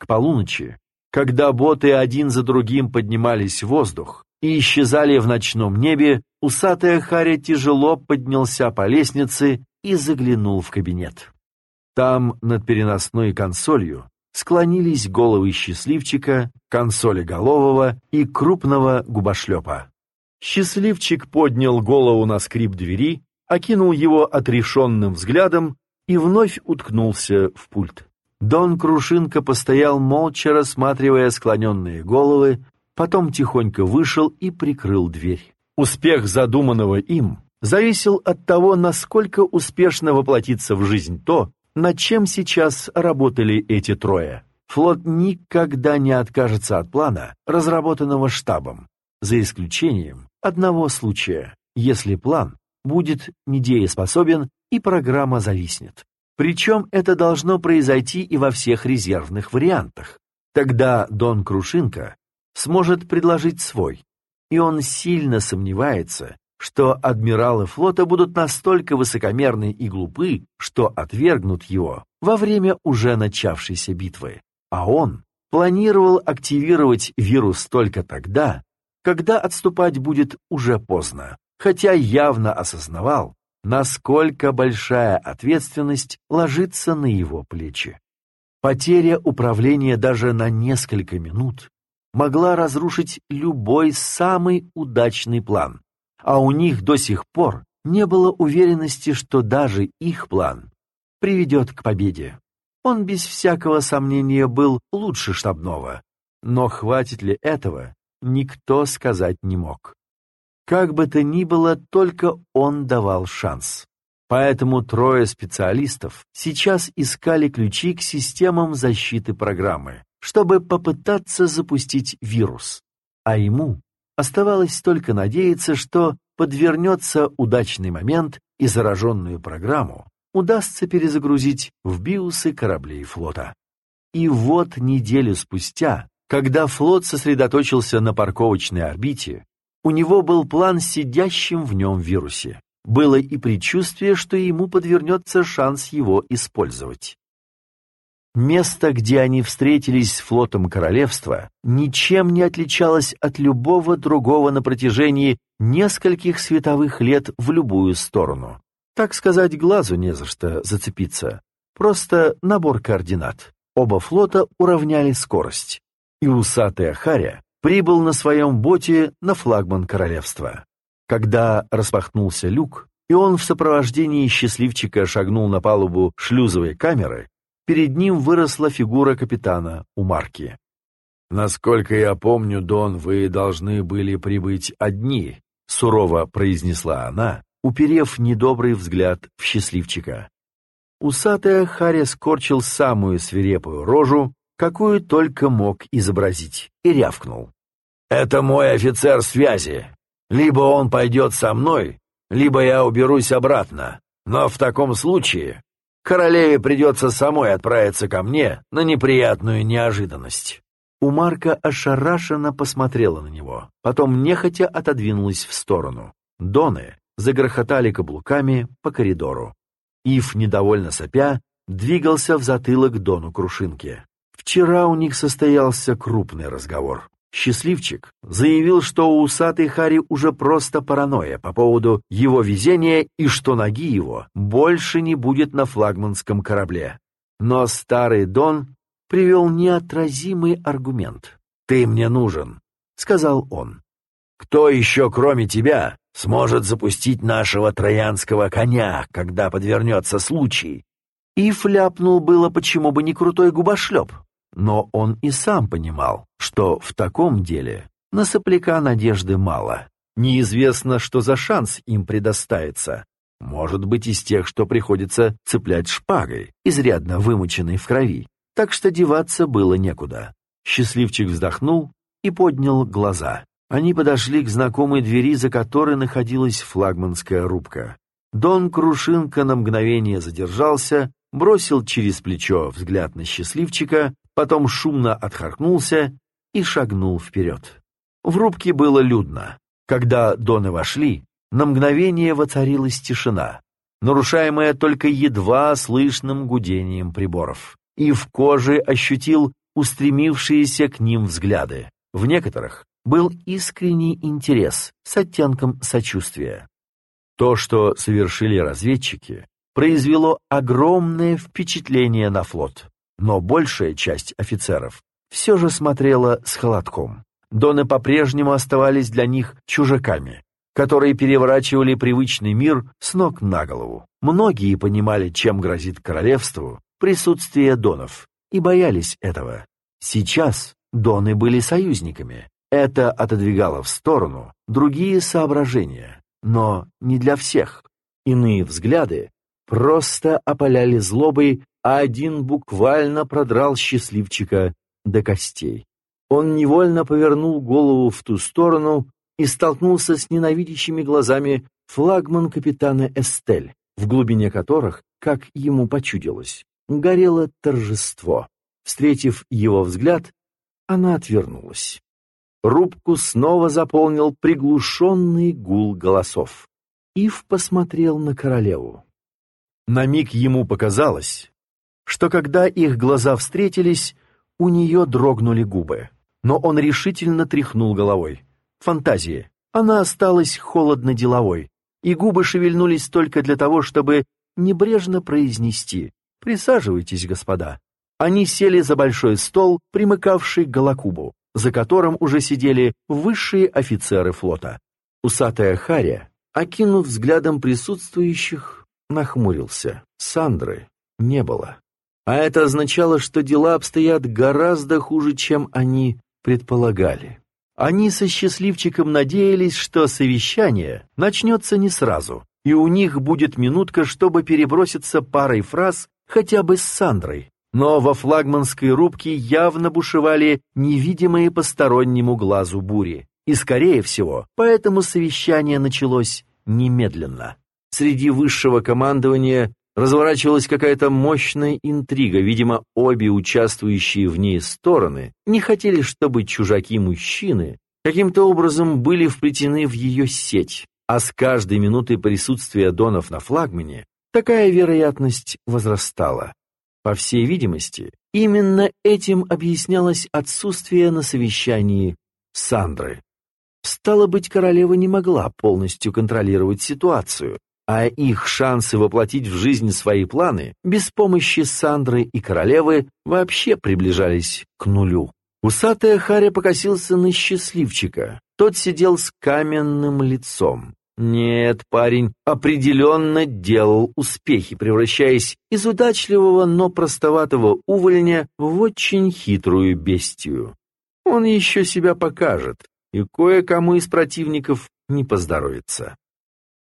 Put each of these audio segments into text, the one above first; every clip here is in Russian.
К полуночи, когда боты один за другим поднимались в воздух и исчезали в ночном небе, усатая Харя тяжело поднялся по лестнице и заглянул в кабинет. Там, над переносной консолью, склонились головы счастливчика, консоли голового и крупного губошлепа. Счастливчик поднял голову на скрип двери, окинул его отрешенным взглядом и вновь уткнулся в пульт. Дон Крушинка постоял молча, рассматривая склоненные головы, потом тихонько вышел и прикрыл дверь. Успех задуманного им зависел от того, насколько успешно воплотится в жизнь то, над чем сейчас работали эти трое. Флот никогда не откажется от плана, разработанного штабом, за исключением одного случая, если план будет недееспособен и программа зависнет. Причем это должно произойти и во всех резервных вариантах. Тогда Дон Крушинка сможет предложить свой, и он сильно сомневается, что адмиралы флота будут настолько высокомерны и глупы, что отвергнут его во время уже начавшейся битвы. А он планировал активировать вирус только тогда, когда отступать будет уже поздно, хотя явно осознавал, насколько большая ответственность ложится на его плечи. Потеря управления даже на несколько минут могла разрушить любой самый удачный план, а у них до сих пор не было уверенности, что даже их план приведет к победе. Он без всякого сомнения был лучше штабного, но хватит ли этого, никто сказать не мог. Как бы то ни было, только он давал шанс. Поэтому трое специалистов сейчас искали ключи к системам защиты программы, чтобы попытаться запустить вирус. А ему оставалось только надеяться, что подвернется удачный момент и зараженную программу удастся перезагрузить в биусы кораблей флота. И вот неделю спустя, когда флот сосредоточился на парковочной орбите, у него был план сидящим в нем вирусе. Было и предчувствие, что ему подвернется шанс его использовать. Место, где они встретились с флотом королевства, ничем не отличалось от любого другого на протяжении нескольких световых лет в любую сторону. Так сказать, глазу не за что зацепиться. Просто набор координат. Оба флота уравняли скорость. И усатая Харя прибыл на своем боте на флагман королевства. Когда распахнулся люк, и он в сопровождении счастливчика шагнул на палубу шлюзовой камеры, перед ним выросла фигура капитана у марки. «Насколько я помню, Дон, вы должны были прибыть одни», — сурово произнесла она, уперев недобрый взгляд в счастливчика. Усатая Харя скорчил самую свирепую рожу, какую только мог изобразить, и рявкнул. «Это мой офицер связи. Либо он пойдет со мной, либо я уберусь обратно. Но в таком случае королеве придется самой отправиться ко мне на неприятную неожиданность». У Марка ошарашенно посмотрела на него, потом нехотя отодвинулась в сторону. Доны загрохотали каблуками по коридору. Ив, недовольно сопя, двигался в затылок Дону Крушинки. Вчера у них состоялся крупный разговор. Счастливчик заявил, что у усатой Хари уже просто паранойя по поводу его везения и что ноги его больше не будет на флагманском корабле. Но старый Дон привел неотразимый аргумент. «Ты мне нужен», — сказал он. «Кто еще, кроме тебя, сможет запустить нашего троянского коня, когда подвернется случай?» И фляпнул было, почему бы не крутой губошлеп. Но он и сам понимал, что в таком деле на сопляка надежды мало. Неизвестно, что за шанс им предоставится. Может быть, из тех, что приходится цеплять шпагой, изрядно вымоченной в крови. Так что деваться было некуда. Счастливчик вздохнул и поднял глаза. Они подошли к знакомой двери, за которой находилась флагманская рубка. Дон Крушинка на мгновение задержался, бросил через плечо взгляд на счастливчика потом шумно отхаркнулся и шагнул вперед. В рубке было людно. Когда доны вошли, на мгновение воцарилась тишина, нарушаемая только едва слышным гудением приборов. И в коже ощутил устремившиеся к ним взгляды. В некоторых был искренний интерес с оттенком сочувствия. То, что совершили разведчики, произвело огромное впечатление на флот, но большая часть офицеров все же смотрела с холодком. Доны по-прежнему оставались для них чужаками, которые переворачивали привычный мир с ног на голову. Многие понимали, чем грозит королевству присутствие донов, и боялись этого. Сейчас доны были союзниками. Это отодвигало в сторону другие соображения, но не для всех. Иные взгляды просто опаляли злобой, а один буквально продрал счастливчика до костей. Он невольно повернул голову в ту сторону и столкнулся с ненавидящими глазами флагман капитана Эстель, в глубине которых, как ему почудилось, горело торжество. Встретив его взгляд, она отвернулась. Рубку снова заполнил приглушенный гул голосов. Ив посмотрел на королеву. На миг ему показалось, что когда их глаза встретились, у нее дрогнули губы. Но он решительно тряхнул головой. Фантазии. Она осталась холодно-деловой, и губы шевельнулись только для того, чтобы небрежно произнести «Присаживайтесь, господа». Они сели за большой стол, примыкавший к Галакубу, за которым уже сидели высшие офицеры флота. Усатая Харя, окинув взглядом присутствующих, нахмурился. Сандры не было. А это означало, что дела обстоят гораздо хуже, чем они предполагали. Они со счастливчиком надеялись, что совещание начнется не сразу, и у них будет минутка, чтобы переброситься парой фраз хотя бы с Сандрой. Но во флагманской рубке явно бушевали невидимые постороннему глазу бури. И, скорее всего, поэтому совещание началось немедленно. Среди высшего командования разворачивалась какая-то мощная интрига. Видимо, обе участвующие в ней стороны не хотели, чтобы чужаки-мужчины каким-то образом были вплетены в ее сеть. А с каждой минутой присутствия донов на флагмане такая вероятность возрастала. По всей видимости, именно этим объяснялось отсутствие на совещании Сандры. Стало быть, королева не могла полностью контролировать ситуацию, а их шансы воплотить в жизнь свои планы без помощи Сандры и королевы вообще приближались к нулю. Усатая Харя покосился на счастливчика. Тот сидел с каменным лицом. Нет, парень определенно делал успехи, превращаясь из удачливого, но простоватого увольня в очень хитрую бестию. Он еще себя покажет, и кое-кому из противников не поздоровится.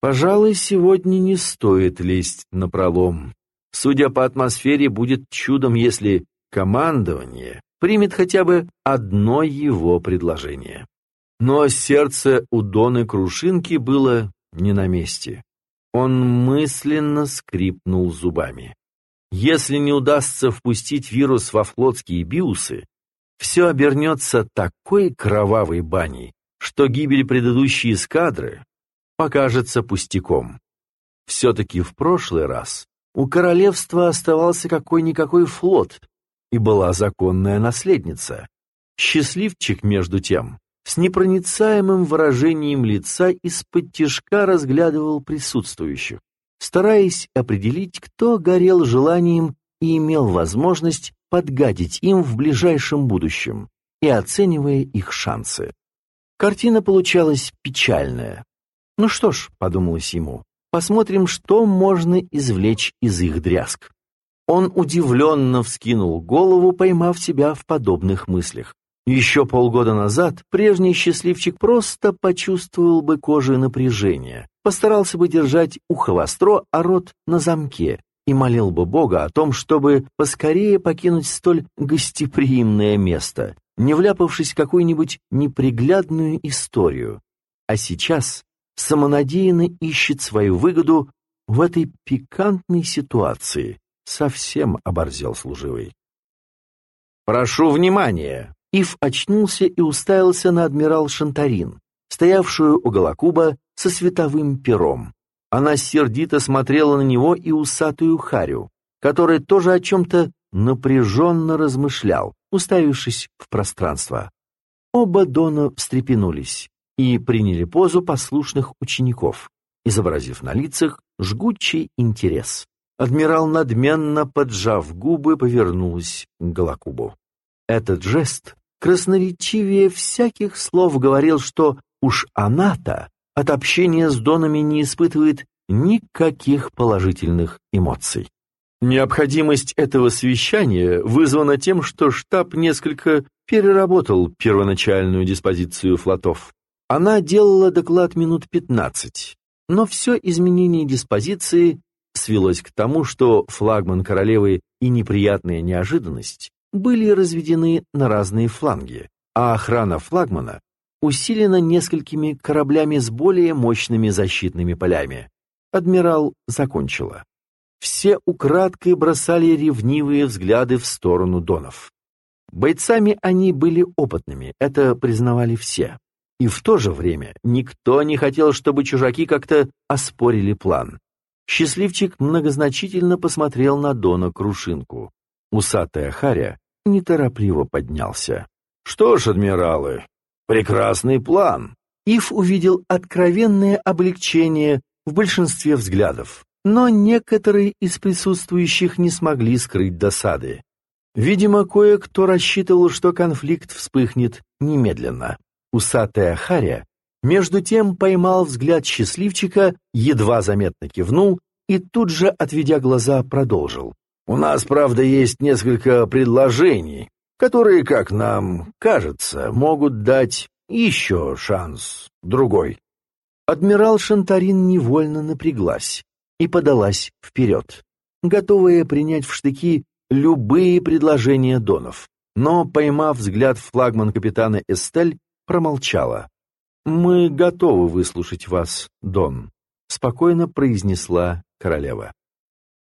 Пожалуй, сегодня не стоит лезть на пролом. Судя по атмосфере, будет чудом, если командование примет хотя бы одно его предложение. Но сердце у Доны Крушинки было не на месте. Он мысленно скрипнул зубами. Если не удастся впустить вирус во флотские биусы, все обернется такой кровавой баней, что гибель предыдущей эскадры покажется пустяком. Все-таки в прошлый раз у королевства оставался какой-никакой флот, и была законная наследница. Счастливчик, между тем, с непроницаемым выражением лица из-под тишка разглядывал присутствующих, стараясь определить, кто горел желанием и имел возможность подгадить им в ближайшем будущем, и оценивая их шансы. Картина получалась печальная. Ну что ж, подумалось ему, посмотрим, что можно извлечь из их дрязг. Он удивленно вскинул голову, поймав себя в подобных мыслях. Еще полгода назад прежний счастливчик просто почувствовал бы кожей напряжение, постарался бы держать ухо востро, а рот на замке, и молил бы Бога о том, чтобы поскорее покинуть столь гостеприимное место, не вляпавшись в какую-нибудь неприглядную историю. А сейчас самонадеянно ищет свою выгоду в этой пикантной ситуации. Совсем оборзел служивый. «Прошу внимания!» Ив очнулся и уставился на адмирал Шантарин, стоявшую у Голокуба со световым пером. Она сердито смотрела на него и усатую Харю, который тоже о чем-то напряженно размышлял, уставившись в пространство. Оба Дона встрепенулись и приняли позу послушных учеников, изобразив на лицах жгучий интерес. Адмирал, надменно поджав губы, повернулась к Галакубу. Этот жест красноречивее всяких слов говорил, что уж она-то от общения с Донами не испытывает никаких положительных эмоций. Необходимость этого совещания вызвана тем, что штаб несколько переработал первоначальную диспозицию флотов. Она делала доклад минут 15, но все изменение диспозиции свелось к тому, что флагман королевы и неприятная неожиданность были разведены на разные фланги, а охрана флагмана усилена несколькими кораблями с более мощными защитными полями. Адмирал закончила. Все украдкой бросали ревнивые взгляды в сторону Донов. Бойцами они были опытными, это признавали все. И в то же время никто не хотел, чтобы чужаки как-то оспорили план. Счастливчик многозначительно посмотрел на Дона Крушинку. Усатая Харя неторопливо поднялся. «Что ж, адмиралы, прекрасный план!» Ив увидел откровенное облегчение в большинстве взглядов. Но некоторые из присутствующих не смогли скрыть досады. Видимо, кое-кто рассчитывал, что конфликт вспыхнет немедленно. Усатая Харя между тем поймал взгляд счастливчика, едва заметно кивнул и тут же, отведя глаза, продолжил. «У нас, правда, есть несколько предложений, которые, как нам кажется, могут дать еще шанс другой». Адмирал Шантарин невольно напряглась и подалась вперед, готовая принять в штыки любые предложения Донов. Но, поймав взгляд флагман капитана Эстель, промолчала. «Мы готовы выслушать вас, Дон», — спокойно произнесла королева.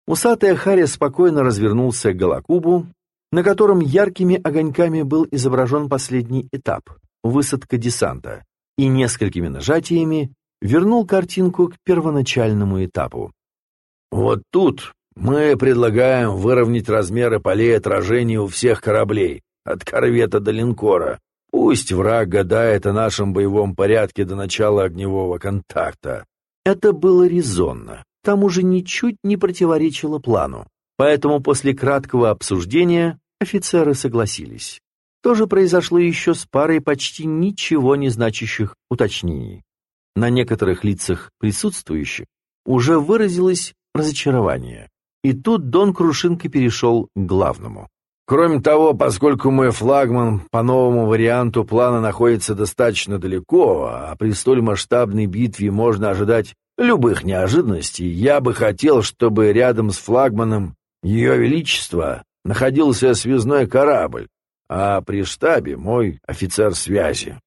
Усатая Харя спокойно развернулся к Галакубу, на котором яркими огоньками был изображен последний этап — высадка десанта, и несколькими нажатиями вернул картинку к первоначальному этапу. Вот тут мы предлагаем выровнять размеры полей отражения у всех кораблей, от корвета до линкора. Пусть враг гадает о нашем боевом порядке до начала огневого контакта. Это было резонно, к тому же ничуть не противоречило плану. Поэтому после краткого обсуждения офицеры согласились. То же произошло еще с парой почти ничего не значащих уточнений. На некоторых лицах присутствующих уже выразилось разочарование. И тут Дон Крушинка перешел к главному. Кроме того, поскольку мой флагман по новому варианту плана находится достаточно далеко, а при столь масштабной битве можно ожидать любых неожиданностей, я бы хотел, чтобы рядом с флагманом Ее Величества находился связной корабль, а при штабе мой офицер связи.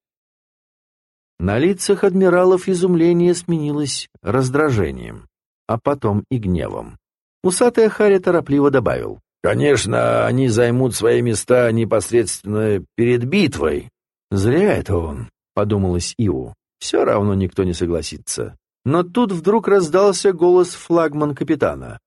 На лицах адмиралов изумление сменилось раздражением а потом и гневом. Усатая Харя торопливо добавил. «Конечно, они займут свои места непосредственно перед битвой». «Зря это он», — подумалось Иу. «Все равно никто не согласится». Но тут вдруг раздался голос флагман капитана.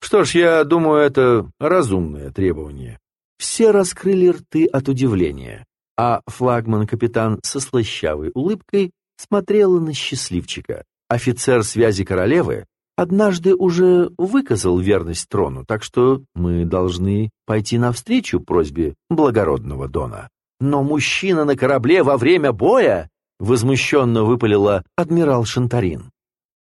«Что ж, я думаю, это разумное требование». Все раскрыли рты от удивления, а флагман-капитан со слащавой улыбкой смотрела на счастливчика. Офицер связи королевы однажды уже выказал верность трону, так что мы должны пойти навстречу просьбе благородного Дона. Но мужчина на корабле во время боя возмущенно выпалила адмирал Шантарин.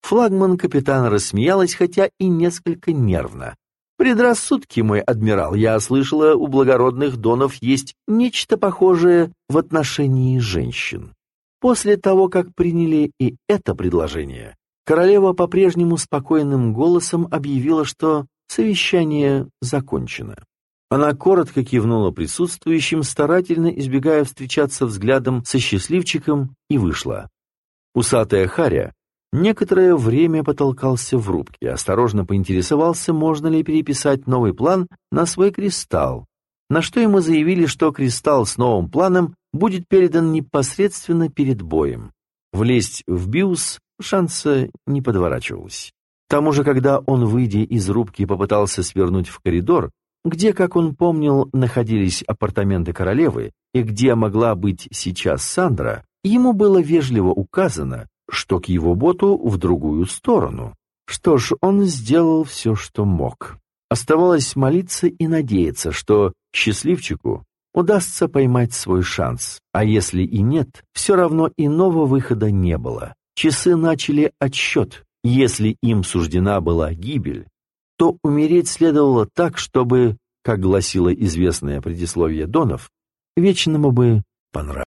Флагман-капитан рассмеялась, хотя и несколько нервно. «Предрассудки, мой адмирал, я слышала, у благородных донов есть нечто похожее в отношении женщин. После того, как приняли и это предложение, Королева по-прежнему спокойным голосом объявила, что совещание закончено. Она коротко кивнула присутствующим, старательно избегая встречаться взглядом со счастливчиком, и вышла. Усатая Харя некоторое время потолкался в рубке, осторожно поинтересовался, можно ли переписать новый план на свой кристалл, на что ему заявили, что кристалл с новым планом будет передан непосредственно перед боем. Влезть в БИУС шанса не подворачивалось. К тому же, когда он, выйдя из рубки, попытался свернуть в коридор, где, как он помнил, находились апартаменты королевы и где могла быть сейчас Сандра, ему было вежливо указано, что к его боту в другую сторону. Что ж, он сделал все, что мог. Оставалось молиться и надеяться, что счастливчику удастся поймать свой шанс, а если и нет, все равно иного выхода не было. Часы начали отсчет. Если им суждена была гибель, то умереть следовало так, чтобы, как гласило известное предисловие Донов, вечному бы понравилось.